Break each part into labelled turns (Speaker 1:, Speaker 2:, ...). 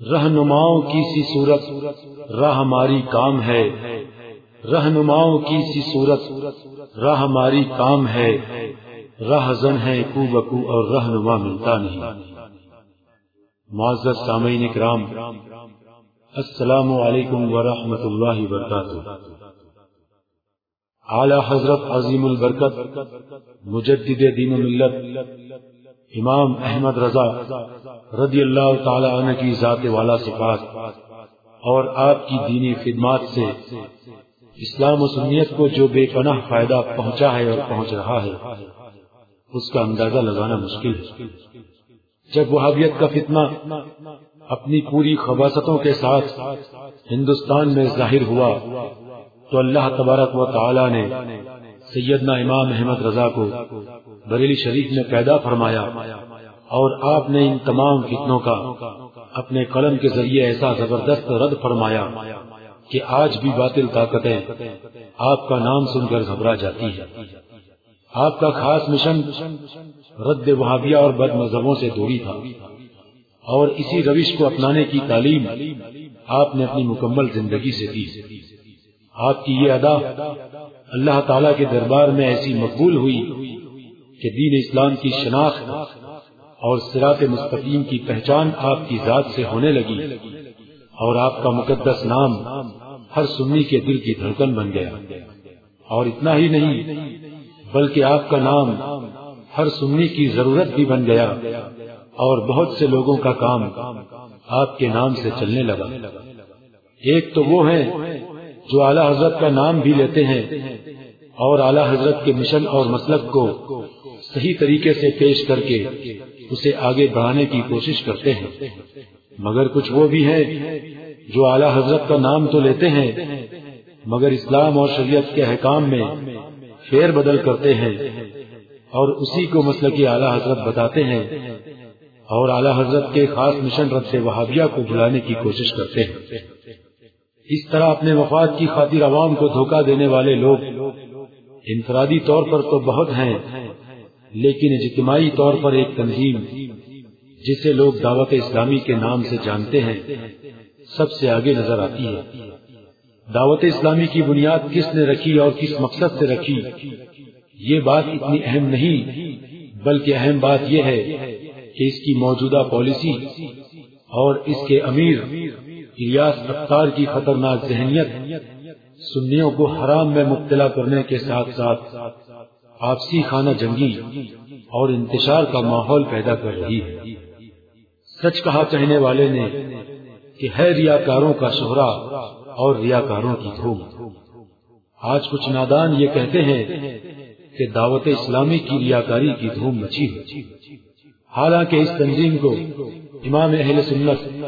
Speaker 1: رہنماؤں کی سی صورت راہ ہماری کام ہے۔ رہنماؤں کی سی صورت راہ ہماری کام ہے۔ راہ زن ہے کو بکو اور رہنما ملتا نہیں۔ معذر سامعین کرام السلام علیکم ورحمۃ اللہ وبرکاتہ۔ اعلی حضرت عظیم البرکت، مجدد دین ملت امام احمد رضا رضی اللہ تعالی عنہ کی ذات والا صفات اور آپ کی دینی خدمات سے اسلام و سنیت کو جو بے پناہ فائدہ پہنچا ہے اور پہنچ رہا ہے، اس کا اندازہ لگانا مشکل ہے۔ جب وہابیت کا فتنہ اپنی پوری خباستوں کے ساتھ ہندوستان میں ظاہر ہوا، تو اللہ تبارک و تعالی نے سیدنا امام احمد رضا کو بریلی شریف میں پیدا فرمایا اور آپ نے ان تمام فتنوں کا اپنے قلم کے ذریعے ایسا زبردست رد فرمایا کہ آج بھی باطل طاقتیں آپ کا نام سن کر گھبرا جاتی ہے آپ کا خاص مشن رد وہابیہ اور بد مذہبوں سے دوری تھا۔ اور اسی روش کو اپنانے کی تعلیم آپ نے اپنی مکمل زندگی سے دی۔ آپ کی یہ ادا اللہ تعالیٰ کے دربار میں ایسی مقبول ہوئی کہ دین اسلام کی شناخت اور سرات مستقیم کی پہچان آپ کی ذات سے ہونے لگی اور آپ کا مقدس نام ہر سنی کے دل کی دھڑکن بن گیا اور اتنا ہی نہیں بلکہ آپ کا نام ہر سنی کی ضرورت بھی بن گیا اور بہت سے لوگوں کا کام آپ کے نام سے چلنے لگا۔ ایک تو وہ ہیں جو اعلی حضرت کا نام بھی لیتے ہیں اور اعلی حضرت کے مشن اور مسلک کو صحیح طریقے سے پیش کر کے اسے آگے بڑھانے کی کوشش کرتے ہیں۔ مگر کچھ وہ بھی ہیں جو اعلی حضرت کا نام تو لیتے ہیں، مگر اسلام اور شریعت کے حکام میں فیر بدل کرتے ہیں اور اسی کو مسئلہ کی اعلیٰ حضرت بتاتے ہیں۔ اور اعلیٰ حضرت کے خاص مشن رد سے وہابیہ کو بلانے کی کوشش کرتے ہیں۔ اس طرح اپنے مفاد کی خاطر عوام کو دھوکہ دینے والے لوگ انفرادی طور پر تو بہت ہیں، لیکن اجتماعی طور پر ایک تنظیم جسے لوگ دعوت اسلامی کے نام سے جانتے ہیں، سب سے آگے نظر آتی ہے۔ دعوت اسلامی کی بنیاد کس نے رکھی اور کس مقصد سے رکھی، یہ بات اتنی اہم نہیں، بلکہ اہم بات یہ ہے کہ اس کی موجودہ پالیسی اور اس کے امیر الیاس اختار کی خطرناک ذہنیت سنیوں کو حرام میں مبتلا کرنے کے ساتھ ساتھ آپسی خانہ جنگی اور انتشار کا ماحول پیدا کر رہی ہے۔ سچ کہا کہنے والے نے کہ ہے ریاکاروں کا شہرا اور ریاکاروں کی دھوم۔ آج کچھ نادان یہ کہتے ہیں کہ دعوت اسلامی کی ریاکاری کی دھوم مچی ہے حالانکہ اس تنظیم کو امام اہل سنت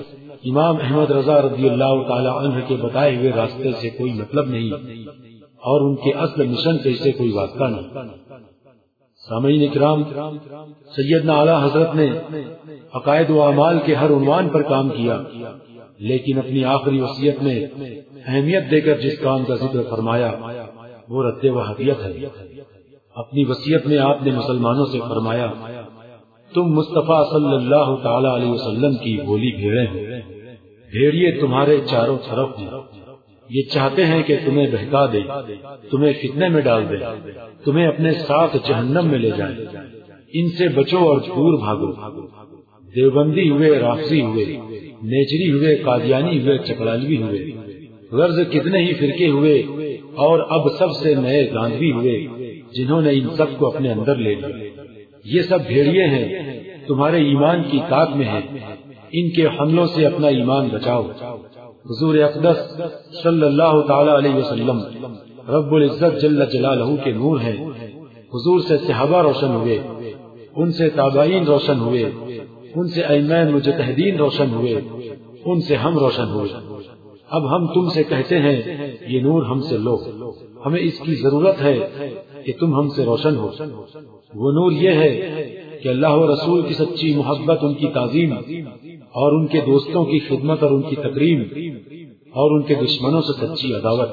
Speaker 1: امام احمد رضا رضی اللہ تعالی عنہ کے بتائے ہوئے راستے سے کوئی مطلب نہیں اور ان کے اصل مشن سے اسے کوئی واسطہ نہیں۔ سامعین اکرام، سیدنا اعلی حضرت نے عقائد و اعمال کے ہر عنوان پر کام کیا، لیکن اپنی آخری وصیت میں اہمیت دے کر جس کام کا ذکر فرمایا، وہ رد و حقیت ہے۔ اپنی وصیت میں آپ نے مسلمانوں سے فرمایا، تم مصطفیٰ صلی اللہ تعالی علیہ وسلم کی بولی بھیڑے ہیں بھیڑیے تمہارے چاروں طرف ہیں یہ چاہتے ہیں کہ تمہیں بہکا دے، تمہیں فتنے میں ڈال دے، تمہیں اپنے ساتھ جہنم میں لے جائیں ان سے بچو اور دور بھاگو۔ دیوبندی ہوئے، رافضی ہوئے، نیچری ہوئے، قادیانی ہوئے چکرالوی ہوئے۔ غرض کتنے ہی فرقے ہوئے، اور اب سب سے نئے گاندھی ہوئے، جنہوں نے ان سب کو اپنے اندر لے لیا۔ یہ سب بھیڑیے ہیں، تمہارے ایمان کی طاق میں ہیں۔ ان کے حملوں سے اپنا ایمان بچاؤ۔ حضور اقدس صلی اللہ تعالی علیہ وسلم رب العزت جل جلالہ کے نور ہیں۔ حضور سے صحابہ روشن ہوئے۔ ان سے تابعین روشن ہوئے۔ ان سے ایمین مجتہدین روشن ہوئے۔ ان سے ہم روشن ہوئے۔ اب ہم تم سے کہتے ہیں، یہ نور ہم سے لو۔ ہمیں اس کی ضرورت ہے کہ تم ہم سے روشن ہو۔ وہ نور یہ ہے کہ اللہ و رسول کی سچی محبت، ان کی تعظیم اور ان کے دوستوں کی خدمت اور ان کی تقریم اور ان کے دشمنوں سے سچی عداوت۔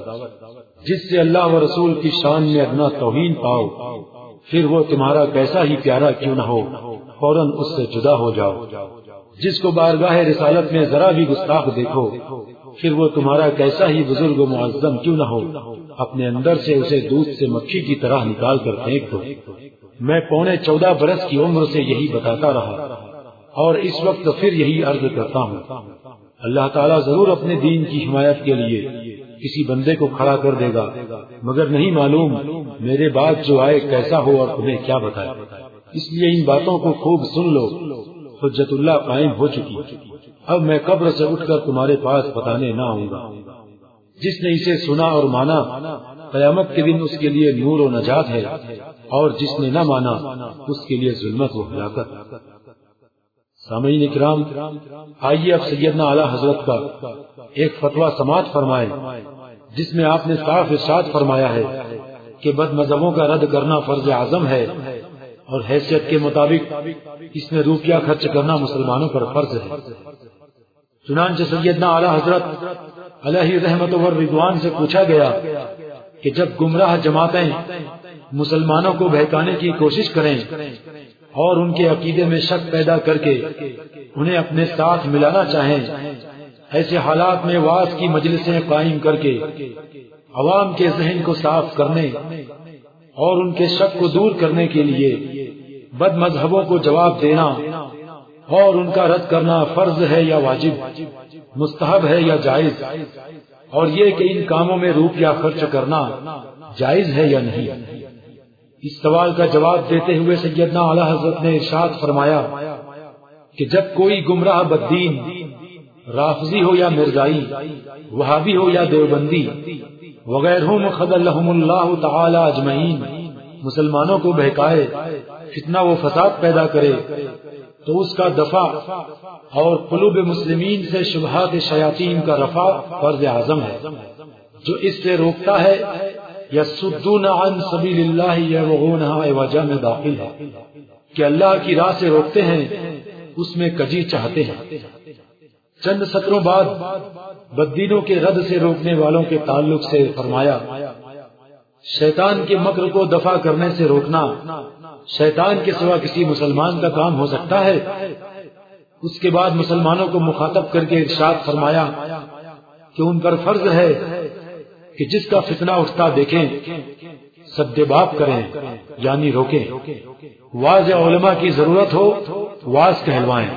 Speaker 1: جس سے اللہ و رسول کی شان میں ادنا توہین پاؤ، پھر وہ تمہارا کیسا ہی پیارا کیوں نہ ہو، فوراً اس سے جدا ہو جاؤ۔ جس کو بارگاہ رسالت میں ذرا بھی گستاخ دیکھو، پھر وہ تمہارا کیسا ہی بزرگ و معظم کیوں نہ ہو، اپنے اندر سے اسے دودھ سے مکھی کی طرح نکال کر پھینک دو۔ میں پونے چودہ برس کی عمر سے یہی بتاتا رہا۔ اور اس وقت پھر یہی عرض کرتا ہوں، اللہ تعالیٰ ضرور اپنے دین کی حمایت کے لیے کسی بندے کو کھڑا کر دے گا، مگر نہیں معلوم میرے بعد جو آئے کیسا ہو اور تمہیں کیا بتائے۔ اس لیے ان باتوں کو خوب سن لو، حجت اللہ قائم ہو چکی۔ اب میں قبر سے اٹھ کر تمہارے پاس بتانے نہ آؤں گا۔ جس نے اسے سنا اور مانا، قیامت کے دن اس کے لیے نور و نجات ہے، اور جس نے نہ مانا، اس کے لیے ظلمت و ہلاکت۔ سامعین اکرام، آئیے اب سیدنا اعلیٰ حضرت کا ایک فتویٰ سماعت فرمائے جس میں آپ نے صاف ارشاد فرمایا ہے کہ بد مذہبوں کا رد کرنا فرض اعظم ہے اور حیثیت کے مطابق اس میں روپیہ خرچ کرنا مسلمانوں پر فرض ہے۔ چنانچہ سیدنا اعلیٰ حضرت علیہ رحمت ردوان سے پوچھا گیا کہ جب گمراہ جماعتیں مسلمانوں کو بہکانے کی کوشش کریں اور ان کے عقیدے میں شک پیدا کر کے انہیں اپنے ساتھ ملانا چاہیں۔ ایسے حالات میں واس کی مجلسیں قائم کر کے عوام کے ذہن کو صاف کرنے اور ان کے شک کو دور کرنے کے لیے بد مذہبوں کو جواب دینا اور ان کا رد کرنا فرض ہے یا واجب، مستحب ہے یا جائز، اور یہ کہ ان کاموں میں روپیہ خرچ کرنا جائز ہے یا نہیں۔ اس سوال کا جواب دیتے ہوئے سیدنا اعلی حضرت نے ارشاد فرمایا کہ جب کوئی گمراہ بدین رافضی ہو یا مرزائی، وہابی ہو یا دیوبندی وغیرہ خد الحم اللہ تعالی اجمعین، مسلمانوں کو بہکائے، فتنہ و فساد پیدا کرے، تو اس کا دفاع اور قلوب مسلمین سے شبہات شیاطین کا رفع فرض اعظم ہے، جو اس سے روکتا ہے یا سدون عن سبیل اللہ یا وجہ میں داخل ہے کہ اللہ کی راہ سے روکتے ہیں، اس میں کجی چاہتے ہیں۔ چند سطروں بعد بدینوں کے رد سے روکنے والوں کے تعلق سے فرمایا، شیطان کے مکر کو دفع کرنے سے روکنا شیطان کے سوا کسی مسلمان کا کام ہو سکتا ہے۔ اس کے بعد مسلمانوں کو مخاطب کر کے ارشاد فرمایا کہ ان پر فرض ہے کہ جس کا فتنہ اٹھتا دیکھیں سد باپ کریں یعنی روکیں۔ واضح علماء کی ضرورت ہو واز کہلوائیں۔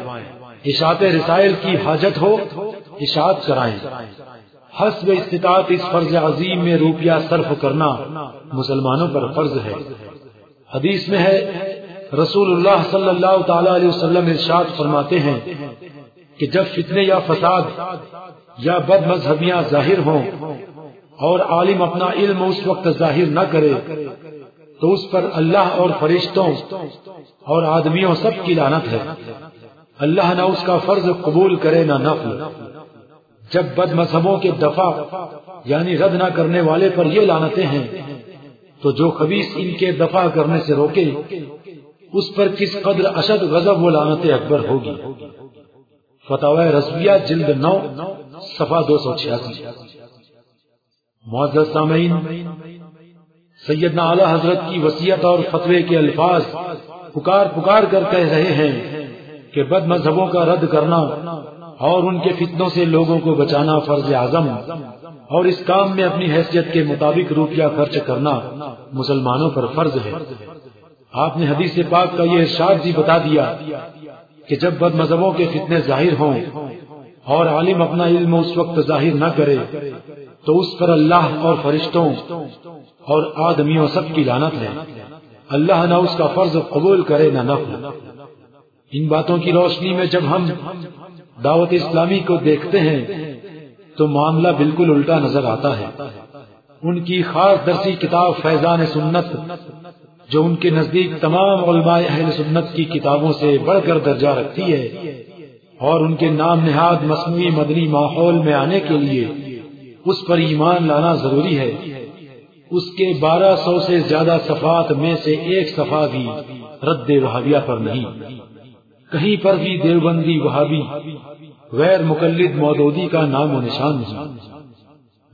Speaker 1: اشاعت رسائل کی حاجت ہو، اشاعت کرائیں۔ حسب استطاعت اس فرض عظیم میں روپیہ صرف کرنا مسلمانوں پر فرض ہے۔ حدیث میں ہے، رسول اللہ صلی اللہ تعالی علیہ وسلم ارشاد فرماتے ہیں کہ جب فتنے یا فساد یا بد مذہبیاں ظاہر ہوں اور عالم اپنا علم اس وقت ظاہر نہ کرے، تو اس پر اللہ اور فرشتوں اور آدمیوں سب کی لانت ہے۔ اللہ نہ اس کا فرض قبول کرے نہ نفل۔ جب بد مذہبوں کے دفاع یعنی رد نہ کرنے والے پر یہ لانتے ہیں، تو جو خبیص ان کے دفاع کرنے سے روکے، اس پر کس قدر اشد غضب و لانت اکبر ہوگی؟ فتح رسویہ جلد نو صفا دو سو چھیاسی۔ معذر سامعین، سیدنا اعلی حضرت کی وسیعت اور فتوے کے الفاظ پکار پکار کر کہہ رہے ہیں کہ بد مذہبوں کا رد کرنا اور ان کے فتنوں سے لوگوں کو بچانا فرض اعظم اور اس کام میں اپنی حیثیت کے مطابق روپیہ خرچ کرنا مسلمانوں پر فرض ہے۔ آپ نے حدیث پاک کا یہ ارشاد بھی بتا دیا کہ جب بد مذہبوں کے فتنے ظاہر ہوں اور عالم اپنا علم اس وقت ظاہر نہ کرے تو اس پر اللہ اور فرشتوں اور آدمیوں سب کی لانت ہے۔ اللہ نہ اس کا فرض قبول کرے نہ نفل۔ ان باتوں کی روشنی میں جب ہم دعوت اسلامی کو دیکھتے ہیں، تو معاملہ بالکل الٹا نظر آتا ہے۔ ان کی خاص درسی کتاب فیضان سنت، جو ان کے نزدیک تمام علماء اہل سنت کی کتابوں سے بڑھ کر درجہ رکھتی ہے، اور ان کے نام نہاد مصنوعی مدنی ماحول میں آنے کے لیے اس پر ایمان لانا ضروری ہے۔ اس کے بارہ سو سے زیادہ صفات میں سے ایک صفا بھی رد وہابیہ پر نہیں۔ کہیں پر بھی دیوبندی وہابی، غیر مقلد مودودی کا نام و نشان نہیں۔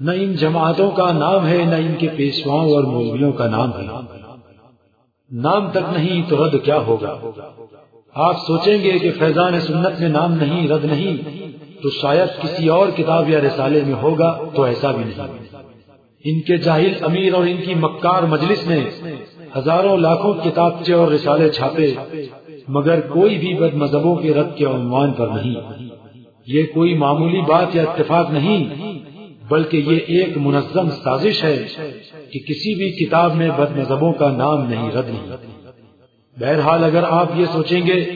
Speaker 1: نہ ان جماعتوں کا نام ہے، نہ ان کے پیشواؤں اور مولویوں کا نام ہے۔ نام تک نہیں تو رد کیا ہوگا؟ آپ سوچیں گے کہ فیضان سنت میں نام نہیں، رد نہیں۔ تو شاید کسی اور کتاب یا رسالے میں ہوگا تو ایسا بھی نہیں۔ ان کے جاہل امیر اور ان کی مکار مجلس نے ہزاروں لاکھوں کتابچے اور رسالے چھاپے، مگر کوئی بھی بد مذہبوں کے رد کے عنوان پر نہیں۔ یہ کوئی معمولی بات یا اتفاق نہیں، بلکہ یہ ایک منظم سازش ہے کہ کسی بھی کتاب میں بد مذہبوں کا نام نہیں، رد نہیں۔ بہرحال اگر آپ یہ سوچیں گے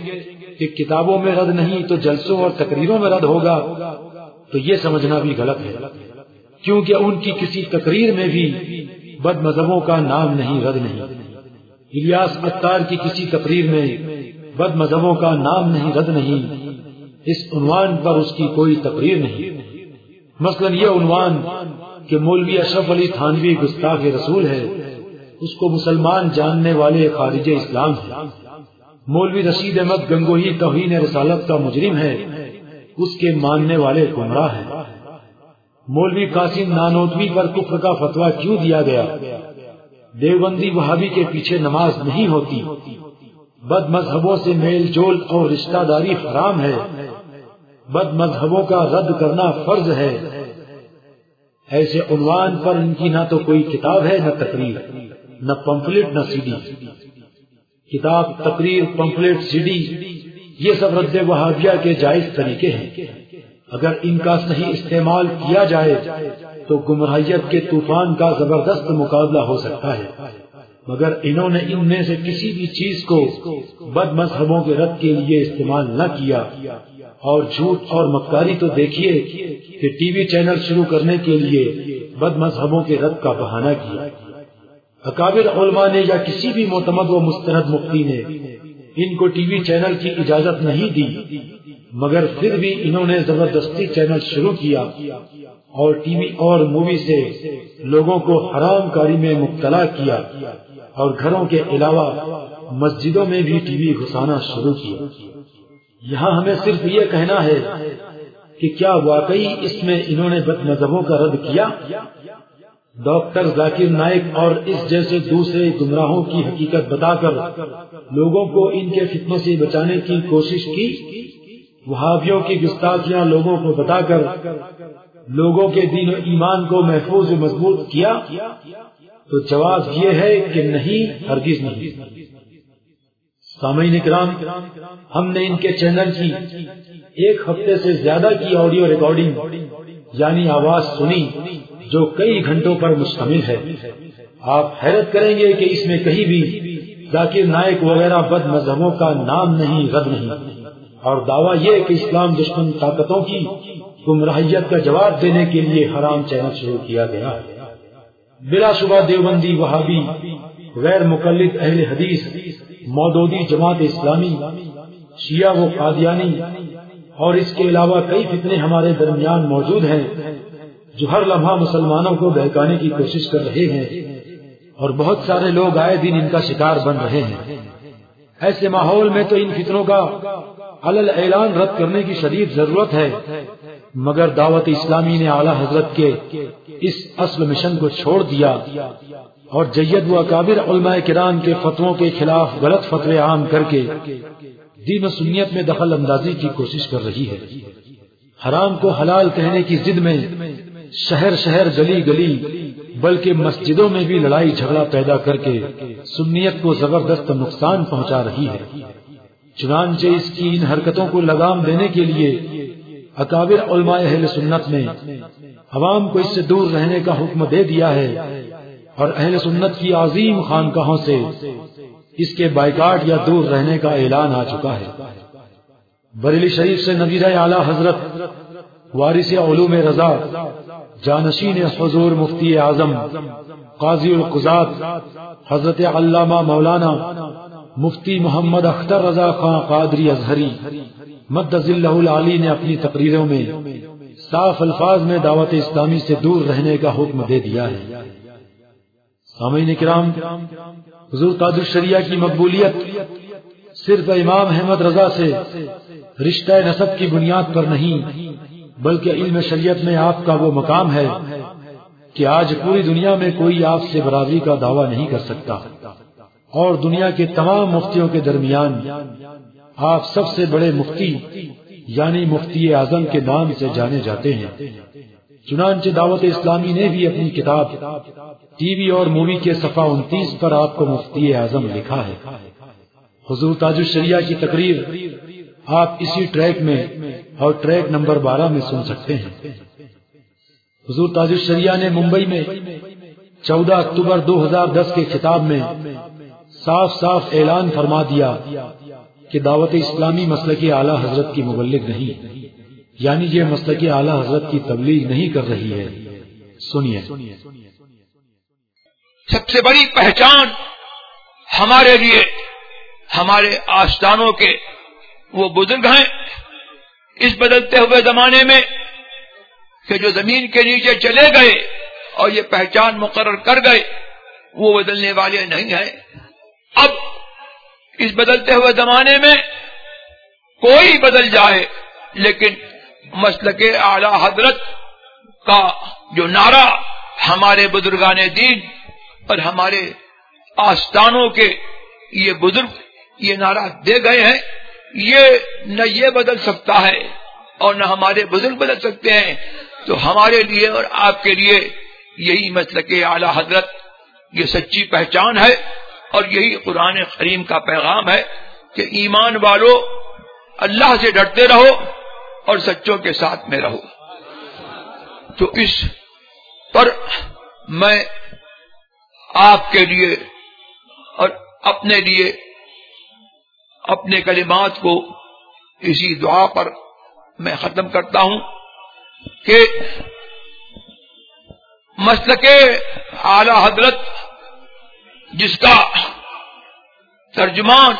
Speaker 1: کہ کتابوں میں رد نہیں تو جلسوں اور تقریروں میں رد ہوگا، تو یہ سمجھنا بھی غلط ہے، کیونکہ ان کی کسی تقریر میں بھی بد مذہبوں کا نام نہیں، رد نہیں۔ الیاس اتار کی کسی تقریر میں بد مذہبوں کا نام نہیں، رد نہیں۔ اس عنوان پر اس کی کوئی تقریر نہیں۔ مثلا یہ عنوان کہ مولوی اشرف علی تھانوی گستاخ رسول ہے، اس کو مسلمان جاننے والے خارج اسلام ہیں۔ مولوی رشید احمد گنگوہی توہین رسالت کا مجرم ہے۔ اس کے ماننے والے گمراہ ہیں۔ مولوی قاسم نانوتوی پر کفر کا فتوا کیوں دیا گیا؟ دیوبندی وہابی کے پیچھے نماز نہیں ہوتی۔ بد مذہبوں سے میل جول اور رشتہ داری حرام ہے۔ بد مذہبوں کا رد کرنا فرض ہے۔ ایسے عنوان پر ان کی نہ تو کوئی کتاب ہے، نہ تقریر، نہ پمفلٹ، نہ سی ڈی۔ کتاب، تقریر، پمفلٹ، سی ڈی، یہ سب رد وہابیہ کے جائز طریقے ہیں۔ اگر ان کا صحیح استعمال کیا جائے تو گمراہیت کے طوفان کا زبردست مقابلہ ہو سکتا ہے۔ مگر انہوں نے ان میں سے کسی بھی چیز کو بد مذہبوں کے رد کے لیے استعمال نہ کیا۔ اور جھوٹ اور مکاری تو دیکھیے کہ ٹی وی چینل شروع کرنے کے لیے بد مذہبوں کے رد کا بہانہ کیا۔ اکابر علماء نے یا کسی بھی معتمد و مستند مفتی نے ان کو ٹی وی چینل کی اجازت نہیں دی، مگر پھر بھی انہوں نے زبردستی چینل شروع کیا اور ٹی وی اور مووی سے لوگوں کو حرام کاری میں مبتلا کیا اور گھروں کے علاوہ مسجدوں میں بھی ٹی وی گھسانا شروع کیا۔ یہاں ہمیں صرف یہ کہنا ہے کہ کیا واقعی اس میں انہوں نے بد مذہبوں کا رد کیا؟ ڈاکٹر ذاکر نائک اور اس جیسے دوسرے گمراہوں کی حقیقت بتا کر لوگوں کو ان کے فتنوں سے بچانے کی کوشش کی۔ وہابیوں کی گستاخیاں لوگوں کو بتا کر لوگوں کے دین و ایمان کو محفوظ مضبوط کیا۔ تو جواب یہ ہے کہ نہیں، ہرگز نہیں۔ سامعین کرام ہم نے ان کے چینل کی ایک ہفتے سے زیادہ کی آڈیو ریکارڈنگ یعنی آواز سنی۔ جو کئی گھنٹوں پر مشتمل ہے۔ آپ حیرت کریں گے کہ اس میں کہیں بھی ذاکر نائک وغیرہ بد مذہبوں کا نام نہیں رد نہیں۔ اور دعویٰ یہ کہ اسلام دشمن طاقتوں کی گمراہیت کا جواب دینے کے لیے حرام چینل شروع کیا گیا۔ بلا شبہ دیوبندی وہابی، غیر مقلد اہل حدیث، مودودی جماعت اسلامی، شیعہ و قادیانی، اور اس کے علاوہ کئی فتنے ہمارے درمیان موجود ہیں۔ جو ہر لمحہ مسلمانوں کو بہکانے کی کوشش کر رہے ہیں اور بہت سارے لوگ آئے دن ان کا شکار بن رہے ہیں۔ ایسے ماحول میں تو ان فطروں کا علل اعلان رد کرنے کی شدید ضرورت ہے، مگر دعوت اسلامی نے اعلیٰ حضرت کے اس اصل مشن کو چھوڑ دیا اور جید و اکابر علماء کرام کے فتووں کے خلاف غلط فتوے عام کر کے دین و سنیت میں دخل اندازی کی کوشش کر رہی ہے۔ حرام کو حلال کہنے کی ضد میں شہر شہر گلی گلی، بلکہ مسجدوں میں بھی لڑائی جھگڑا پیدا کر کے سنیت کو زبردست نقصان پہنچا رہی ہے۔ چنانچہ اس کی ان حرکتوں کو لگام دینے کے لیے اکابر علماء اہل سنت نے عوام کو اس سے دور رہنے کا حکم دے دیا ہے اور اہل سنت کی عظیم خانقاہوں سے اس کے بائیکاٹ یا دور رہنے کا اعلان آ چکا ہے۔ بریلی شریف سے نبیر اعلی حضرت وارث علوم رضا جانشین حضور مفتی اعظم، قاضی القزاد حضرت علامہ مولانا مفتی محمد اختر رضا خان قادری اظہری مد العلی نے اپنی تقریروں میں صاف الفاظ میں دعوت اسلامی سے دور رہنے کا حکم دے دیا ہے۔ سامعین کرام، حضور قادر شریعہ کی مقبولیت صرف امام احمد رضا سے رشتہ نصب کی بنیاد پر نہیں بلکہ علم شریعت میں آپ کا وہ مقام ہے کہ آج پوری دنیا میں کوئی آپ سے برابری کا دعویٰ نہیں کر سکتا۔ اور دنیا کے تمام مفتیوں کے درمیان آپ سب سے بڑے مفتی یعنی مفتی اعظم کے نام سے جانے جاتے ہیں۔ چنانچہ دعوت اسلامی نے بھی اپنی کتاب، ٹی وی اور مووی کے صفحہ انتیس پر آپ کو مفتی اعظم لکھا ہے۔ حضور تاج الشریعہ کی تقریر آپ اسی ٹریک میں اور ٹریک نمبر بارہ میں سن سکتے ہیں۔ حضور تاج الشریعہ نے ممبئی میں چودہ اکتوبر دو ہزار دس کے خطاب میں صاف صاف اعلان فرما دیا کہ دعوت اسلامی مسئلہ کی اعلیٰ حضرت کی مبلغ نہیں یعنی یہ مسئلہ کی اعلیٰ حضرت کی تبلیغ نہیں کر رہی ہے۔ سنیے۔
Speaker 2: سب سے بڑی پہچان ہمارے لیے، ہمارے آستانوں کے وہ بزرگ ہیں، اس بدلتے ہوئے زمانے میں کہ جو زمین کے نیچے چلے گئے اور یہ پہچان مقرر کر گئے، وہ بدلنے والے نہیں ہیں۔ اب اس بدلتے ہوئے زمانے میں کوئی بدل جائے، لیکن مسل کے اعلی حضرت کا جو نعرہ ہمارے بزرگان دین اور ہمارے آستانوں کے یہ بزرگ یہ نعرہ دے گئے ہیں یہ نہ یہ بدل سکتا ہے اور نہ ہمارے بزرگ بدل سکتے ہیں، تو ہمارے لیے اور آپ کے لیے یہی مسلک اعلی حضرت، یہ سچی پہچان ہے اور یہی قرآن کریم کا پیغام ہے کہ ایمان والو اللہ سے ڈرتے رہو اور سچوں کے ساتھ میں رہو۔ تو اس پر میں آپ کے لیے اور اپنے لیے اپنے کلمات کو اسی دعا پر میں ختم کرتا ہوں کہ مسلک اعلی حضرت جس کا ترجمان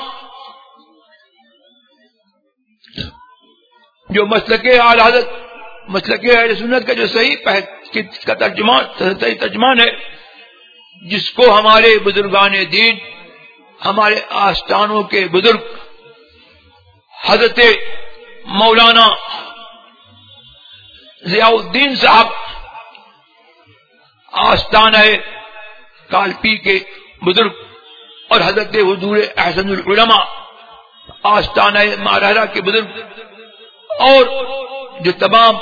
Speaker 2: جو مسلک اعلی حضرت، مسلک اہل سنت کا جو صحیح کا ترجمان صحیح ترجمان ہے، جس کو ہمارے بزرگان دین ہمارے آستانوں کے بزرگ حضرت مولانا ضیاء الدین صاحب آستان ہے کالپی کے بزرگ اور حضرت حضور احسن العلماء آستان ہے کے بزرگ اور جو تمام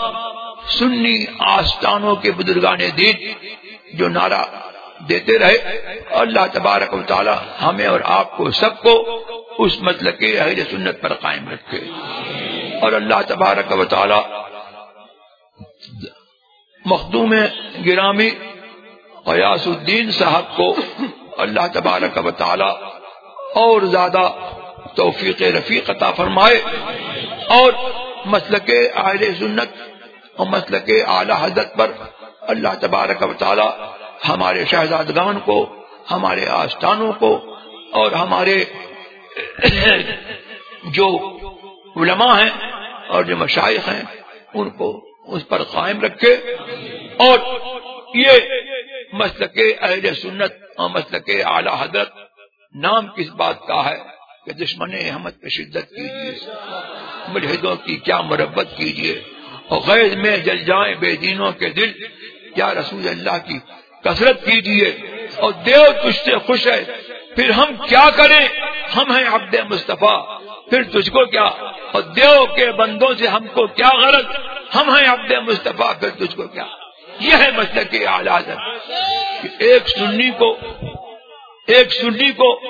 Speaker 2: سنی آستانوں کے بزرگان دین، جو نعرہ دیتے رہے اللہ تبارک و تعالی ہمیں اور آپ کو سب کو اس مطلب کے اہل سنت پر قائم رکھے۔ اور اللہ تبارک و تعالی مخدوم گرامی قیاس الدین صاحب کو اللہ تبارک و تعالی اور زیادہ توفیق رفیق عطا فرمائے اور مطلب مسلک اہل سنت اور مطلب مسلک اعلی حضرت پر اللہ تبارک و تعالی ہمارے شہزادگان کو، ہمارے آستانوں کو اور ہمارے جو علماء ہیں اور جو مشائق ہیں، ان کو اس پر قائم رکھے۔ اور یہ مسلک اہل سنت اور مسلک اعلی حضرت نام کس بات کا ہے کہ دشمن احمد پہ شدت کیجیے، ملحدوں کی کیا مربت کیجیے، اور غیر میں جل جائیں بے دینوں کے دل کیا رسول اللہ کی کثرت کیجیے اور دیو تجھ سے خوش ہے۔ پھر ہم کیا کریں؟ ہم ہیں عبد مصطفیٰ۔ پھر تجھ کو کیا؟ اور دیو کے بندوں سے ہم کو کیا غرض؟ ہم ہیں عبد مصطفیٰ، پھر تجھ کو کیا؟ یہ ہے مسئلہ کے آلات ایک سنی کو، ایک سنی کو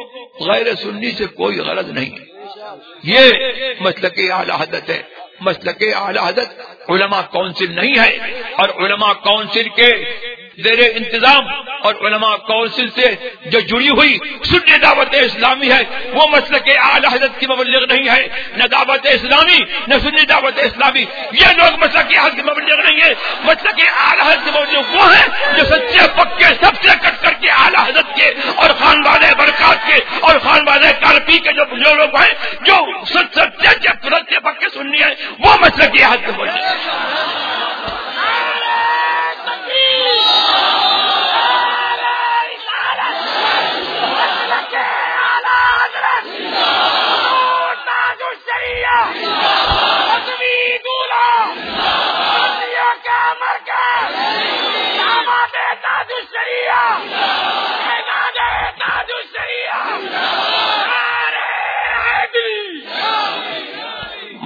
Speaker 2: غیر سنی سے کوئی غرض نہیں یہ مسئلہ کے اعلی حدت ہے۔ مسئلہ کے اعلی حدت علماء کونسل نہیں ہے۔ اور علماء کونسل کے زیر انتظام اور علماء کونسل سے جو جڑی ہوئی سنی دعوت اسلامی ہے، وہ مسئلہ کے اعلی حضرت کی مبلغ نہیں ہے، نہ دعوت اسلامی، نہ سنی دعوت اسلامی۔ یہ لوگ مسئلہ کے حضرت کی مبلغ نہیں ہے مسئلہ کے اعلی حضرت کی مبلغ وہ ہیں جو سچے پکے سب سے کٹ کر کے اعلی حضرت کے اور خان والے برکات کے اور خان والے کارپی کے جو لوگ ہیں، جو سچے پکے سننی ہے وہ مسئلہ کی حضرت مبلغ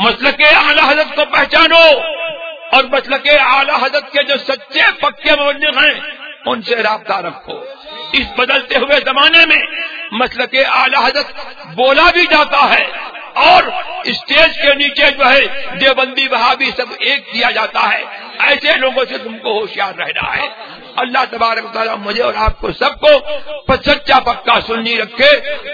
Speaker 2: مسلک اعلی حضرت کو پہچانو۔ اور مسلک اعلی حضرت کے جو سچے پکے مبلغ ہیں، ان سے رابطہ رکھو۔ اس بدلتے ہوئے زمانے میں مسلک اعلی حضرت بولا بھی جاتا ہے اور اسٹیج کے نیچے جو ہے، دیوبندی بہابی سب ایک کیا جاتا ہے۔ ایسے لوگوں سے تم کو ہوشیار رہنا ہے۔ اللہ تبارک تعالیٰ مجھے اور آپ کو سب کو سچا پکا سننی رکھے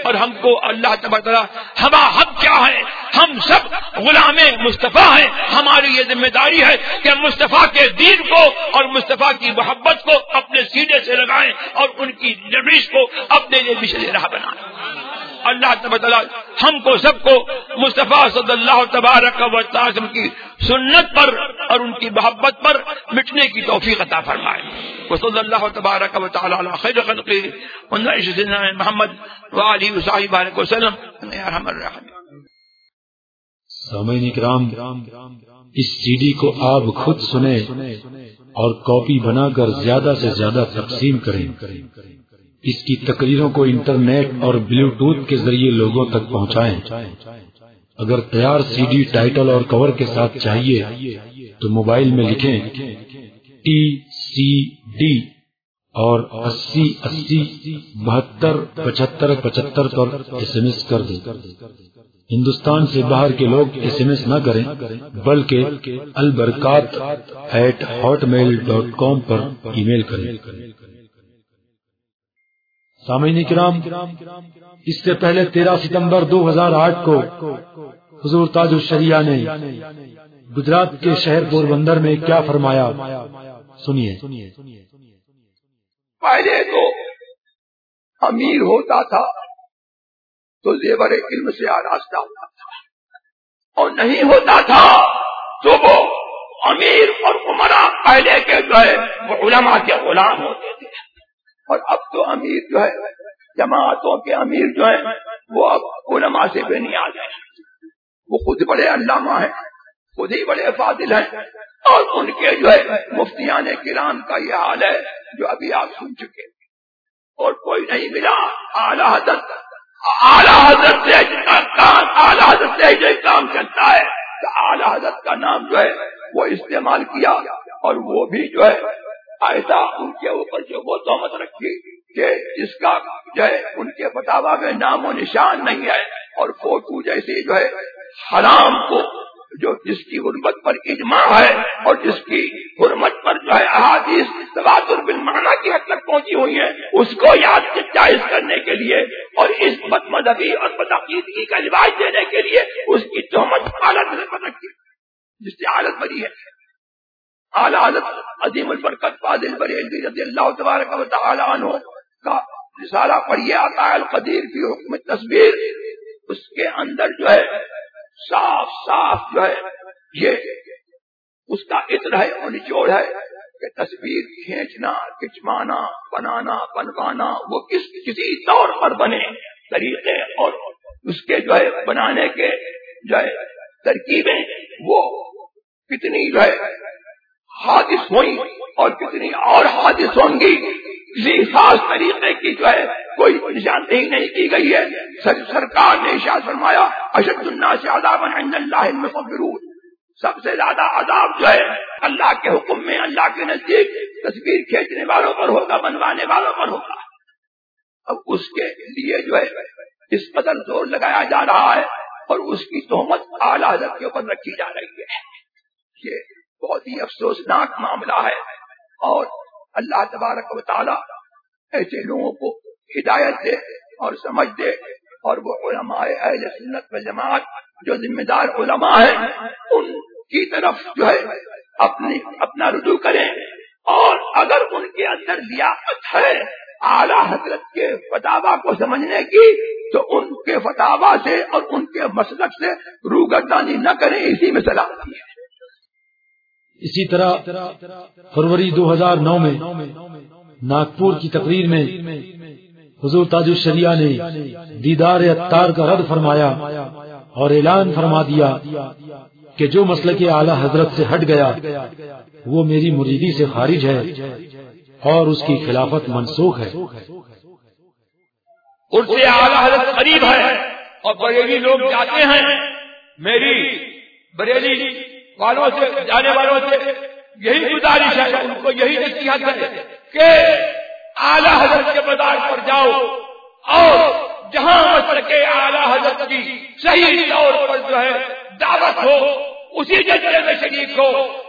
Speaker 2: اور ہم کو اللہ تبارک تعالیٰ، ہم ہم کیا ہیں؟ ہم سب غلام مصطفیٰ ہیں۔ ہماری یہ ذمہ داری ہے کہ مصطفیٰ کے دین کو اور مصطفیٰ کی محبت کو اپنے سینے سے لگائیں اور ان کی نویش کو اپنے لیے مشل راہ بنائیں۔ اللہ تعالیٰ ہم کو سب کو مصطفیٰ صلی اللہ تبارک و تعظم کی سنت پر اور ان کی محبت پر مٹنے کی توفیق عطا فرمائے۔ وہ صلی اللہ تبارک و تعالیٰ علی خیر خلقی محمد وعلی صاحب علیہ وسلم
Speaker 1: سامعین کرام اس سی ڈی کو آپ خود سنیں اور کاپی بنا کر زیادہ سے زیادہ تقسیم کریں۔ اس کی تقریروں کو انٹرنیٹ اور بلوٹوتھ کے ذریعے لوگوں تک پہنچائیں۔ اگر تیار سی ڈی ٹائٹل اور کور کے ساتھ چاہیے تو موبائل میں لکھیں ٹی سی ڈی اور اسی اسی بہتر پچہتر پچہتر پر ایس ایم ایس کر دیں۔ ہندوستان سے باہر کے لوگ ایس ایم ایس نہ کریں، بلکہ Albarkat at hotmail dot com per email کریں۔ سامعین کرام، اس سے پہلے تیرہ ستمبر دو ہزار آٹھ کو حضور تاج الشریعہ نے گجرات کے شہر پور بندر میں کیا فرمایا؟ سنیے۔
Speaker 2: پہلے تو امیر ہوتا تھا تو زیور علم سے آراستہ ہوتا تھا، اور نہیں ہوتا تھا تو وہ امیر اور عمرہ پہلے کے جو ہے وہ علماء کے غلام ہوتے تھے۔ اور اب تو امیر جو ہے، جماعتوں کے امیر جو ہے وہ اب علماء سے بے نیاز ہے وہ خود بڑے علامہ ہیں، خود ہی بڑے فاضل ہیں۔ اور ان کے جو ہے، مفتیان کرام کا یہ حال ہے جو ابھی آپ سن چکے اور کوئی نہیں ملا۔ اعلی حضرت اعلی حضرت سے کام، اعلی حضرت سے جو کام چلتا ہے، تو اعلی حضرت کا نام جو ہے، وہ استعمال کیا۔ اور وہ بھی جو ہے ایسا ان کے اوپر جو وہ تہمت رکھی کہ جس کا جو ہے، ان کے فتوا میں نام و نشان نہیں ہے اور فوٹو جیسی جو ہے، حرام کو جو جس کی غربت پر اجماع ہے اور جس کی حرمت پر جو ہے احادیث تبادر بالمانہ کی حد تک پہنچی ہوئی ہے اس کو یاد جائز کرنے کے لیے اور اس بد مذہبی اور بدعقیدگی کا رواج دینے کے لیے اس کی تہمت حالت رکھی جس سے حالت بری ہے اعلی حضرت عظیم البرکت فاضل بریلوی رضی اللہ تبارک و تعالی عنہ کا رسالہ پڑھیے آتا ہے القدیر کی حکم تصویر، اس کے اندر جو ہے، صاف صاف جو ہے، یہ اس کا عطر ہے اور نچوڑ ہے کہ تصویر کھینچنا کھچوانا بنانا، بنوانا، وہ کس کسی طور پر بنے طریقے اور اس کے جو ہے، بنانے کے جو ہے، ترکیبیں، وہ کتنی جو ہے حادث ہوئی اور کتنی اور حادث ہوں گی؟ کسی خاص طریقے کی جو ہے کوئی نشاندہی نہیں کی گئی ہے۔ سر سرکار نے شاہ فرمایا، اشد اللہ سے عذاب اللہ سب سے زیادہ عذاب جو ہے اللہ کے حکم میں، اللہ کے نزدیک تصویر کھینچنے والوں پر ہوگا، بنوانے والوں پر ہوگا۔ اب اس کے لیے جو ہے اس قدر زور لگایا جا رہا ہے اور اس کی تہمت اعلیٰ حضرت کے اوپر رکھی جا رہی ہے۔ یہ بہت ہی افسوسناک معاملہ ہے۔ اور اللہ تبارک و تعالیٰ ایسے لوگوں کو ہدایت دے اور سمجھ دے۔ اور وہ علماء اہل سنت و جماعت جو ذمہ دار علماء ہیں، ان کی طرف جو ہے اپنی، اپنا رجوع کریں۔ اور اگر ان کے اندر لیاقت ہے اعلیٰ حضرت کے فتوا کو سمجھنے کی، تو ان کے فتوا سے اور ان کے مسلک سے روگردانی نہ کریں۔ اسی میں سلامتی ہے۔
Speaker 1: اسی طرح فروری دو ہزار نو میں ناگپور کی تقریر میں حضور تاج الشریعہ نے دیدار اتار کا رد فرمایا اور اعلان فرما دیا کہ جو مسئلہ کے اعلیٰ حضرت سے ہٹ گیا، وہ میری مریدی سے خارج ہے اور اس کی خلافت منسوخ ہے۔
Speaker 2: اس سے اعلیٰ حضرت قریب ہے اور بریلی لوگ جاتے ہیں۔ میری بریلی والوں سے، جانے والوں سے یہی گزارش ہے، ان کو یہی نصیحت ہے کہ اعلیٰ حضرت کے بازار پر جاؤ اور جہاں پر کے اعلیٰ حضرت کی صحیح طور پر جو ہے دعوت ہو اسی جذبے میں شریک ہو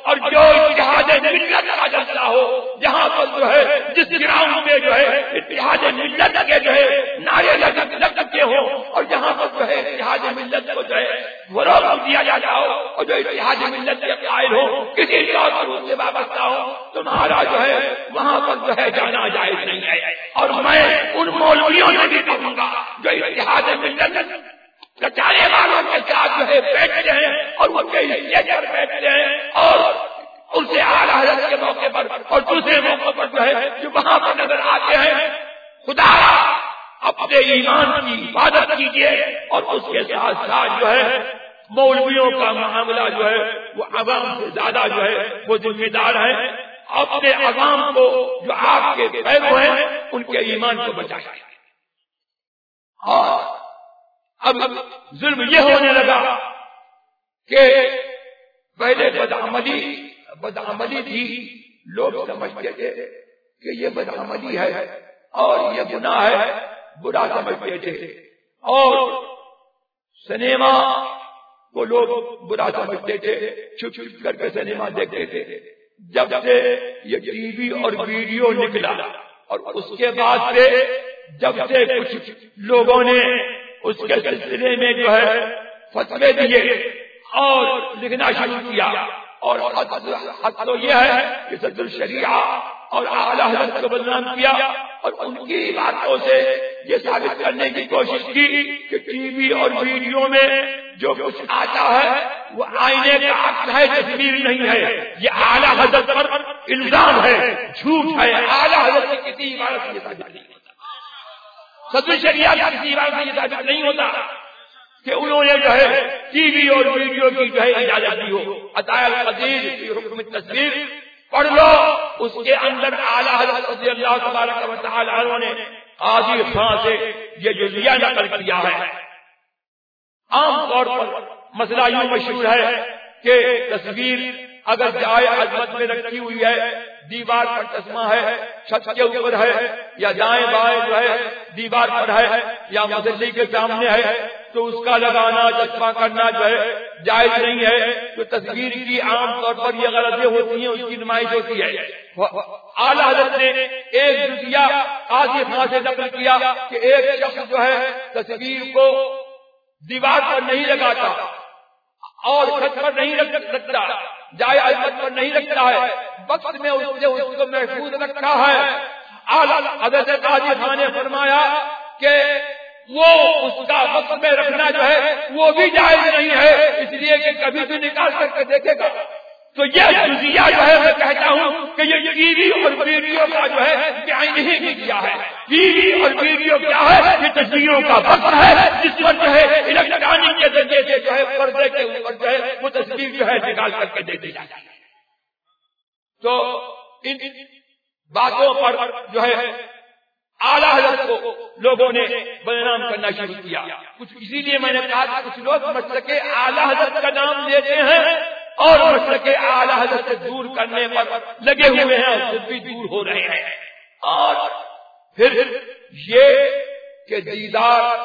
Speaker 2: اور جو اتحاد ملت کا جلسہ ہو، جہاں پر جو ہے، جس گراؤنڈ میں جو ہے، اتحاد ملت کے جو ہے، نعرے لگ سکتے ہو اور جہاں پر جو ہے، اتحاد ملت کو جو ہے فروغ دیا جاتا ہو اور جو اتحاد ملت کے قائل ہو کسی طور پر اس سے وابستہ ہو، تمہارا جو ہے، وہاں پر جو ہے، جانا جائز نہیں ہے اور میں ان مولویوں سے بھی کہوں گا، جو اتحاد ملت کچارے والوں کے ساتھ جو ہے بیٹھتے ہیں اور وہ بیٹھتے ہیں اور ان سے اعلیٰ حضرت کے موقع پر اور دوسرے موقع پر جو ہے جو وہاں پر نظر آتے ہیں، خدا اپنے ایمان کی حفاظت کیجیے اور اس کے ساتھ ساتھ جو ہے مولویوں کا معاملہ جو ہے، وہ عوام سے زیادہ جو ہے، وہ ذمہ دار ہے اپنے عوام کو جو آپ کے پیرو ہیں، ان کے ایمان کو بچائے اور اب ظلم یہ ہونے لگا کہ پہلے بدعملی بدعملی تھی۔ لوگ سمجھتے تھے کہ یہ بدعملی ہے اور یہ گناہ ہے، برا سمجھتے تھے۔ اور سنیما کو لوگ برا سمجھتے تھے، چھپ چھپ کر کے سنیما دیکھتے تھے۔ جب سے یہ ٹی وی اور ویڈیو نکلا اور اس کے بعد سے، جب سے کچھ لوگوں نے اس کے سلسلے میں جو ہے فتوے دیے اور لکھنا شروع کیا اور حق تو یہ ہے کہ صدر الشریعہ اور اعلیٰ حضرت کو بدنام کیا اور ان کی باتوں سے یہ ثابت کرنے کی کوشش کی کہ ٹی وی اور ویڈیو میں جو کچھ آتا ہے وہ آئینے کا عکس ہے تصویر نہیں ہے۔ یہ اعلیٰ حضرت پر الزام ہے، جھوٹ ہے۔ اعلیٰ حضرت کسی عبارت یہ ثابت نہیں صدر شریعہ کسی عبارت یہ ثابت نہیں ہوتا کہ انہوں نے جو ہے ٹی وی اور ویڈیو کی جو ہے اجازت دی ہو۔ عطایا قدیر کی حکم تصویر پڑھ لو۔ اس کے اندر اعلیٰ حضرت رضی اللہ تبارک و تعالی عنہ نے قاضی خان سے یہ جو لیا نقل کیا ہے۔ عام طور پر مسئلہ یوں مشہور ہے کہ تصویر اگر جائے عظمت میں رکھی ہوئی ہے، دیوار پر چشمہ ہے، چھت کے اوپر ہے، یا دائیں بائیں جو ہے، دیوار پر ہے، یا مسلی کے سامنے ہے، تو اس کا لگانا، چشمہ کرنا جو ہے، جائز نہیں ہے۔ تو تصویر کی عام طور پر یہ غلطیں ہوتی ہیں، اس کی نمائش ہوتی ہے۔ اعلیٰ حضرت نے ایک جزیا قاضی خان سے نقل کیا کہ ایک شخص جو ہے، تصویر کو دیوار پر نہیں لگاتا اور چھت پر نہیں رکھتا جائے عزمت پر نہیں رکھتا ہے، وقت میں اس نے اس کو محفوظ رکھا ہے۔ حضرت قاضی خان نے فرمایا کہ وہ اس کا وقت میں رکھنا جو ہے وہ بھی جائز نہیں ہے، اس لیے کہ کبھی بھی نکال کر کے دیکھے گا۔ تو یہ جزیا جو ہے میں کہتا ہوں کہ یہ ٹی وی اور ویڈیو کا جو ہے نہیں کیا ہے۔ ٹی وی اور ویڈیو کیا ہے؟ یہ تصویروں کا وقت ہے۔ جس پر جو ہے الیکٹرانک کے ذریعے سے جو ہے پردے کے اوپر جو ہے وہ تصویر جو ہے نکال کر کے دے دی جاتی ہے۔ تو ان باتوں پر جو ہے اعلیٰ حضرت کو لوگوں نے بدنام کرنا شروع کیا۔ کچھ اسی لیے میں نے کہا کچھ لوگ مسئلہ کے اعلیٰ حضرت کا نام لیتے ہیں۔ اور مسئلہ کے اعلیٰ حضرت سے دور کرنے پر لگے ہوئے ہیں اور بھی دور ہو رہے ہیں۔ اور پھر یہ کہ دیدار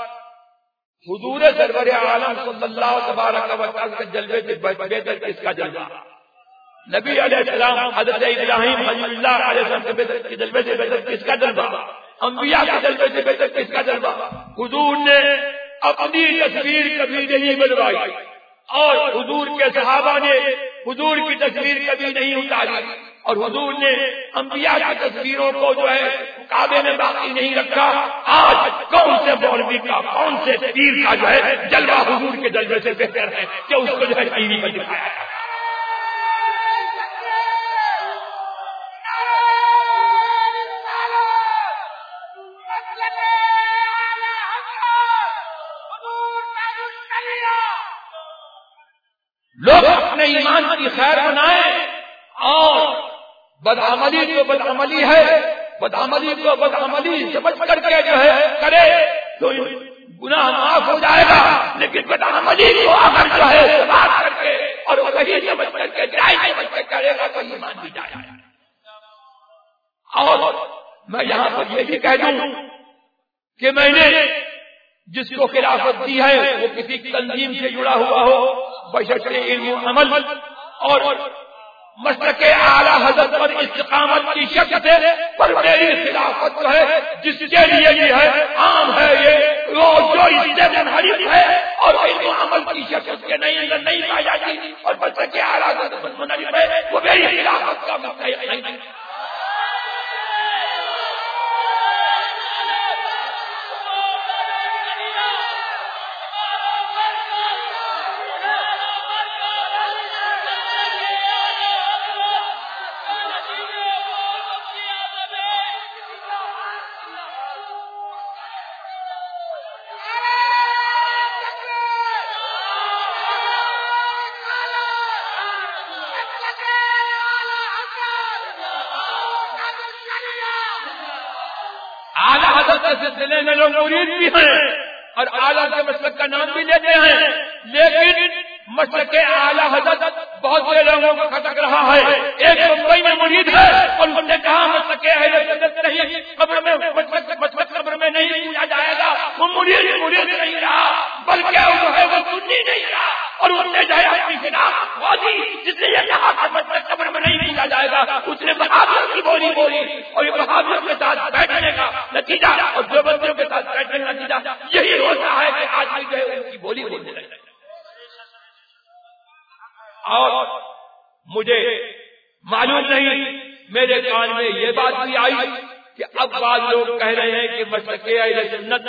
Speaker 2: حضور سرور عالم صلی اللہ تبارک و تعالی کے جلوے سے بہتر کس کا جلوہ۔ نبی علیہ السلام، حضرت ابراہیم اللہ علیہ السلام کے جلوے سے بہتر کس کا جلوہ۔ انبیاء کے جلوے سے بہتر کس کا جلوہ۔ حضور نے اپنی تصویر کبھی نہیں بنوائی۔ اور حضور کے صحابہ نے حضور کی تصویر کبھی نہیں اتاری اور حضور نے انبیاء کی تصویروں کو جو ہے کعبے میں باقی نہیں رکھا۔ آج کون سے مولوی کا، کون سے پیر کا جو ہے جلوہ حضور کے جلوے سے بہتر ہے کہ اس کو جو ہے ٹی وی پر دکھایا۔ اپنے ایمان کی خیر بنائیں اور بدعملی جو بدعملی ہے، بدعملی کو بدعملی سمجھ کر کے جو ہے کرے تو گناہ معاف ہو جائے گا۔ لیکن بدعملی کو اگر جو ہے بات کر کے اور وہی سمجھ کر کے جائے سمجھ کر کرے گا تو ایمان بھی جائے اور میں یہاں پر یہ بھی کہہ دوں کہ میں نے جس کو خلافت دی ہے، وہ کسی تنظیم سے جڑا ہوا ہو بشر علم و عمل اور مسلک اعلیٰ حضرت پر استقامت کی شکت ہے پر میری خلافت جو ہے، جس کے لیے یہ ہے، عام ہے یہ، وہ جو اس سے منحرف ہے اور علم و عمل کی شکت کے نہیں اندر نہیں پائی جاتی اور مسلک اعلیٰ حضرت پر منحرف ہے، وہ میری خلافت کا مطلب مستحق نہیں سلسلے میں لوگ مرید بھی ہیں اور اعلیٰ کے مسلک کا نام بھی لیتے ہیں۔ لیکن مسلک اعلیٰ حضرت بہت سے لوگوں کو کھٹک رہا ہے۔ ایک ممبئی میں مرید ہے، اور ہم نے کہا مسلک اہل سنت نہیں، قبر میں مسلک قبر میں نہیں پوچھا جائے گا، وہ مرید مرید نہیں رہا، بلکہ وہ ہے وہ سنی نہیں رہا۔ اور انہوں نے جائے اپنی خلاف وادی جس نے یہ کہا کہ مسلک قبر میں نہیں پوچھا جائے گا۔ اس نے بہادر کی بولی بولی اور یہ بہادر کے ساتھ بیٹھنے کا نتیجہ اور جو بندوں کے ساتھ بیٹھنے کا نتیجہ، یہی ہوتا ہے کہ آدمی جو ہے ان کی بولی بولنے لگے۔ اور مجھے معلوم نہیں، میرے کان میں یہ بات بھی آئی کہ اب بعض لوگ کہہ رہے ہیں کہ مسلک اہل سنت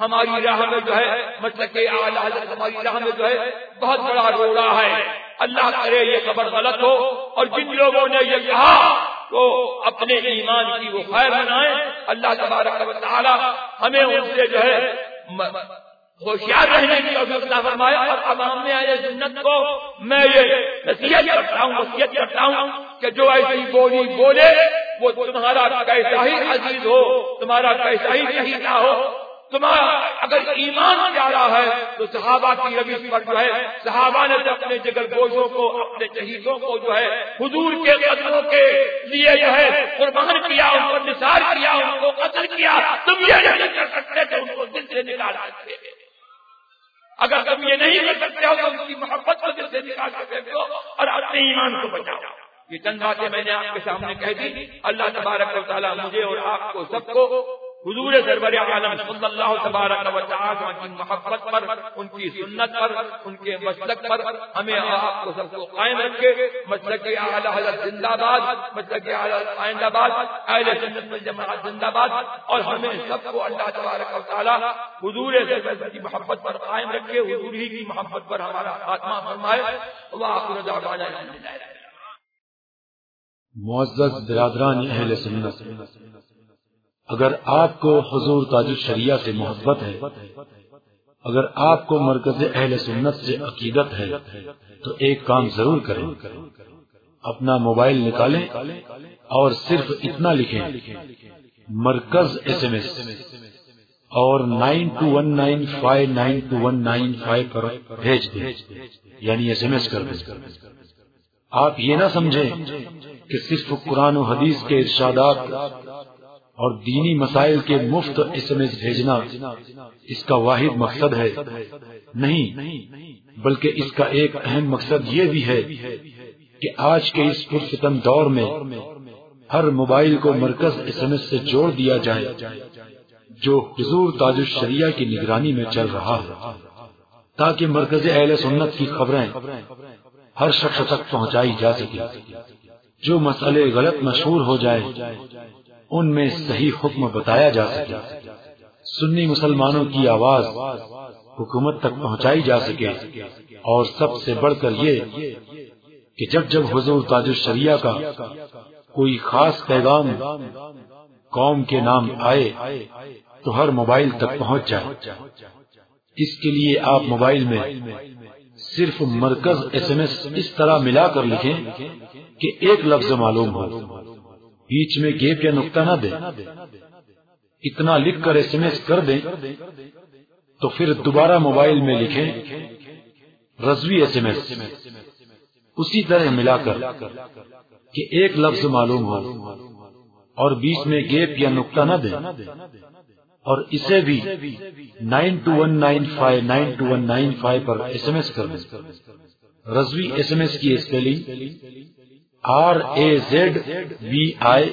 Speaker 2: ہماری راہ میں جو ہے مسلک حضرت ہماری راہ میں جو ہے، بہت بڑا روڑا ہے۔ اللہ کرے یہ خبر غلط ہو اور جن لوگوں نے یہ کہا تو اپنے ایمان کی وہ خیر بنائے اللہ تبارک و تعالی ہمیں ان سے جو ہے ہوشیار رہنے کی اور فرمایا اور عوام میں آئے سنت کو میں یہ نصیحت کرتا ہوں وصیت کرتا ہوں کہ جو ایسی بولی بولے وہ تمہارا کیسا ہی عزیز ہو، تمہارا کیسا ہی شہیدہ ہو، تمہارا اگر ایمان پیارا ہے تو صحابہ کی رویش پر جو ہے، صحابہ نے اپنے جگر گوشوں کو، اپنے شہیدوں کو جو ہے، حضور کے قدموں کے لیے جو ہے، قربان کیا، ان کو نثار کیا، ان کو قتل کیا، تم یہ نہیں کر سکتے تو ان کو دل سے نکال سکتے۔ اگر تم یہ نہیں کر سکتے ہو تو ان کی محبت کو دل سے نکال سکتے ہو اور اپنے ایمان کو بچاؤ۔ یہ چند باتیں میں نے آپ کے سامنے کہہ دی۔ اللہ تبارک و تعالیٰ مجھے اور آپ کو سب کو حضور سربر عالم صلی اللہ تبارک و تعالی کی محبت پر، ان کی سنت پر، ان کے مسلک پر ہمیں آپ کو سب کو قائم رکھے۔ مسلک اعلی حضرت زندہ باد مسلک اعلی آئند آباد، اہل سنت والجماعت زندہ باد اور ہمیں سب کو اللہ تبارک و تعالی حضور سربر کی محبت پر قائم رکھے۔ حضور ہی کی محبت پر ہمارا خاتمہ فرمائے۔ وآخر دعوانا الحمدللہ۔
Speaker 1: معزز برادران اہل سنت، اگر آپ کو حضور تاج الشریعہ سے محبت ہے، اگر آپ کو مرکز اہل سنت سے عقیدت ہے، تو ایک کام ضرور کریں۔ اپنا موبائل نکالیں اور صرف اتنا لکھیں، مرکز ایس ایم ایس اور nine two one nine five nine two one nine five پر بھیج دیں یعنی ایس ایم ایس کر دیں۔ آپ یہ نہ سمجھیں کہ صرف قرآن و حدیث کے ارشادات اور دینی مسائل کے مفت ایس ایم ایس بھیجنا اس کا واحد مقصد ہے۔ نہیں، بلکہ اس کا ایک اہم مقصد یہ بھی ہے کہ آج کے اس پرفتن دور میں ہر موبائل کو مرکز ایس ایم ایس سے جوڑ دیا جائے، جو حضور تاج الشریعہ کی نگرانی میں چل رہا ہے، تاکہ مرکز اہل سنت کی خبریں ہر شخص تک پہنچائی جا سکے جو مسئلے غلط مشہور ہو جائے، ان میں صحیح حکم بتایا جا سکے۔ سنی مسلمانوں کی آواز حکومت تک پہنچائی جا سکے۔ اور سب سے بڑھ کر یہ کہ جب جب حضور تاج الشریعہ کا کوئی خاص پیغام قوم کے نام آئے، تو ہر موبائل تک پہنچ جائے۔ اس کے لیے آپ موبائل میں صرف مرکز ایس ایم ایس اس طرح ملا کر لکھیں۔ کہ ایک لفظ معلوم ہو، بیچ میں گیپ یا نقطہ نہ دیں۔ اتنا لکھ کر ایس ایم ایس کر دیں تو پھر دوبارہ موبائل میں لکھیں، رضوی ایس ایم ایس اسی طرح ملا کر کہ ایک لفظ معلوم ہو اور بیچ میں گیپ یا نقطہ نہ دے اور اسے بھی nine two one nine five, nine two one nine five پر ایس ایم ایس کر دیں۔ رضوی ایس ایم ایس کی spelling R A Z V I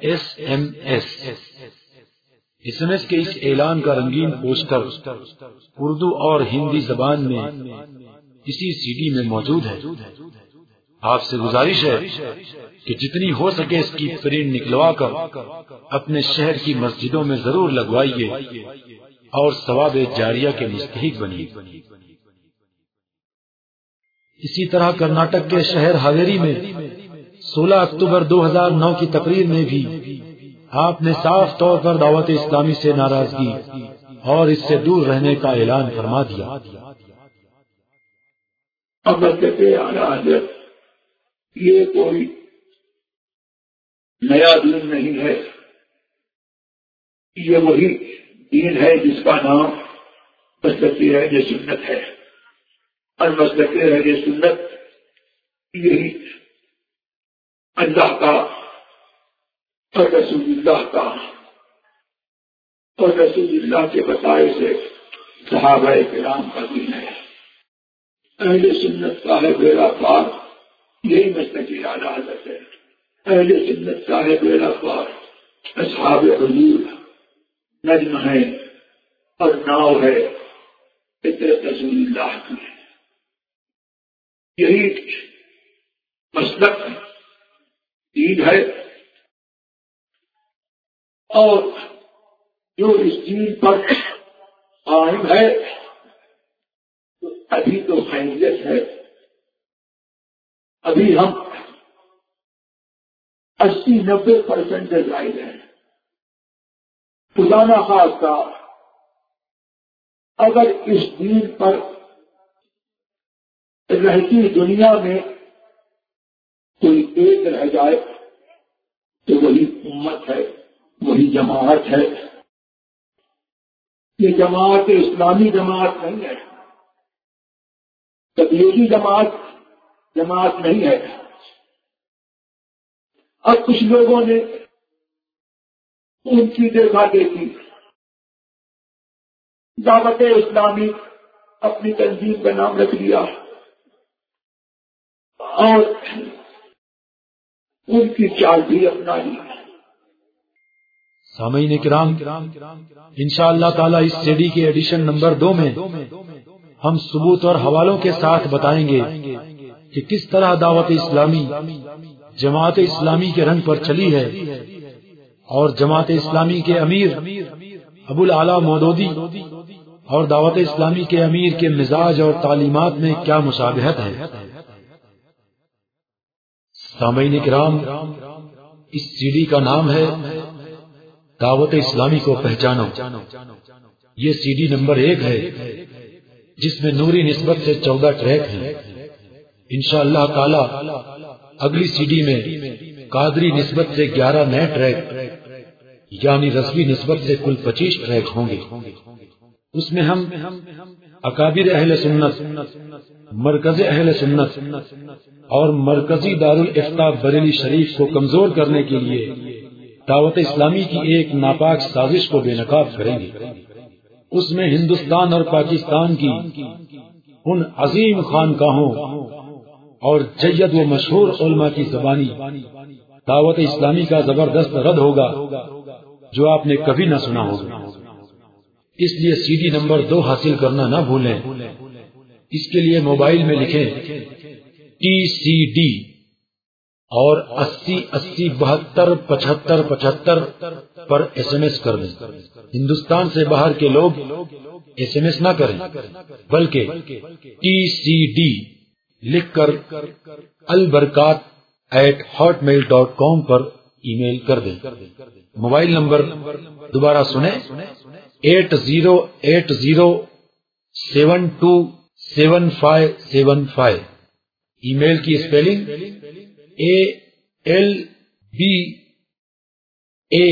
Speaker 1: S M S S M S کے اس اعلان کا رنگین پوسٹر اردو اور ہندی زبان میں اسی سی ڈی میں موجود ہے۔ آپ سے گزارش ہے کہ جتنی ہو سکے اس کی پرنٹ نکلوا کر اپنے شہر کی مسجدوں میں ضرور لگوائیے اور ثواب جاریہ کے مستحق بنیے۔ اسی طرح کرناٹک کے شہر ہاویری میں سولہ اکتوبر دو ہزار نو کی تقریر میں بھی آپ نے صاف طور پر دعوت اسلامی سے ناراضگی اور اس سے دور رہنے کا اعلان فرما دیا۔
Speaker 3: یہ کوئی نیا دین نہیں ہے۔ یہ وہی دین ہے جس کا نام ہے یہ سنت ہے۔ اور مسلطی ہے یہ سنت، یہی اللہ کا اور رسول اللہ کا اور رسول اللہ کے بتائے سے صحابہ کرام کا دین ہے۔ اہل سنت کا ہے بیڑا پار یہی مسلطی اعلیٰ حضرت ہے۔ اہل سنت کا ہے بیڑا پار اصحاب حضور نجم ہے اور ناؤ ہے، فطرت رسول اللہ کی ہے۔ یہی مسلک دین ہے۔ اور جو اس دین پر قائم ہے، تو ابھی تو خیریت ہے۔ ابھی ہم اسی نبے پرسینٹ ظاہر ہیں۔ خزانہ خاص کا اگر اس دین پر رہتی دنیا میں کوئی ایک رہ جائے تو وہی امت ہے، وہی جماعت ہے۔ یہ جماعت اسلامی جماعت نہیں ہے۔ تبلیغی جماعت جماعت نہیں ہے۔ اب کچھ لوگوں نے ان کی دیکھا دیکھی۔ دعوت اسلامی اپنی تنظیم کا نام رکھ لیا۔ اور ان کی چال بھی اپنا لی
Speaker 1: سامعین کرام ان شاء اللہ تعالی اس سی ڈی کے ایڈیشن نمبر دو میں ہم ثبوت اور حوالوں کے ساتھ بتائیں گے کہ کس طرح دعوت اسلامی جماعت اسلامی کے رنگ پر چلی ہے اور جماعت اسلامی کے امیر ابو العلا مودودی اور دعوت اسلامی کے امیر کے مزاج اور تعلیمات میں کیا مشابہت ہے۔ سامعین کرام، اس سی ڈی کا نام ہے دعوت اسلامی کو پہچانو۔ یہ سی ڈی نمبر ایک ہے، جس میں نوری نسبت سے چودہ ٹریک ہیں۔ انشاءاللہ اللہ تعالی، اگلی سی ڈی میں قادری نسبت سے گیارہ نئے ٹریک یعنی رسمی نسبت سے کل پچیس ٹریک ہوں گے۔ اس میں ہم اکابر اہل سنت، مرکز اہل سنت اور مرکزی دارالفتا بریلی شریف کو کمزور کرنے کے لیے دعوت اسلامی کی ایک ناپاک سازش کو بے نقاب کریں گے۔ اس میں ہندوستان اور پاکستان کی ان عظیم خانقاہوں اور جید و مشہور علماء کی زبانی دعوت اسلامی کا زبردست رد ہوگا جو آپ نے کبھی نہ سنا ہوگا۔ اس لیے سی ڈی نمبر دو حاصل کرنا نہ بھولیں۔ اس کے لیے موبائل میں لکھیں۔ ٹی سی ڈی اور اسی اسی بہتر پچہتر پچہتر پر ایس ایم ایس کر دیں۔ ہندوستان سے باہر کے لوگ ایس ایم ایس نہ کریں، بلکہ ٹی سی ڈی لکھ کر Albarkat at hotmail dot com per email کر دیں۔ موبائل نمبر دوبارہ سنیں۔ Eight zero eight zero seven two seven five seven five email کی spelling A L B A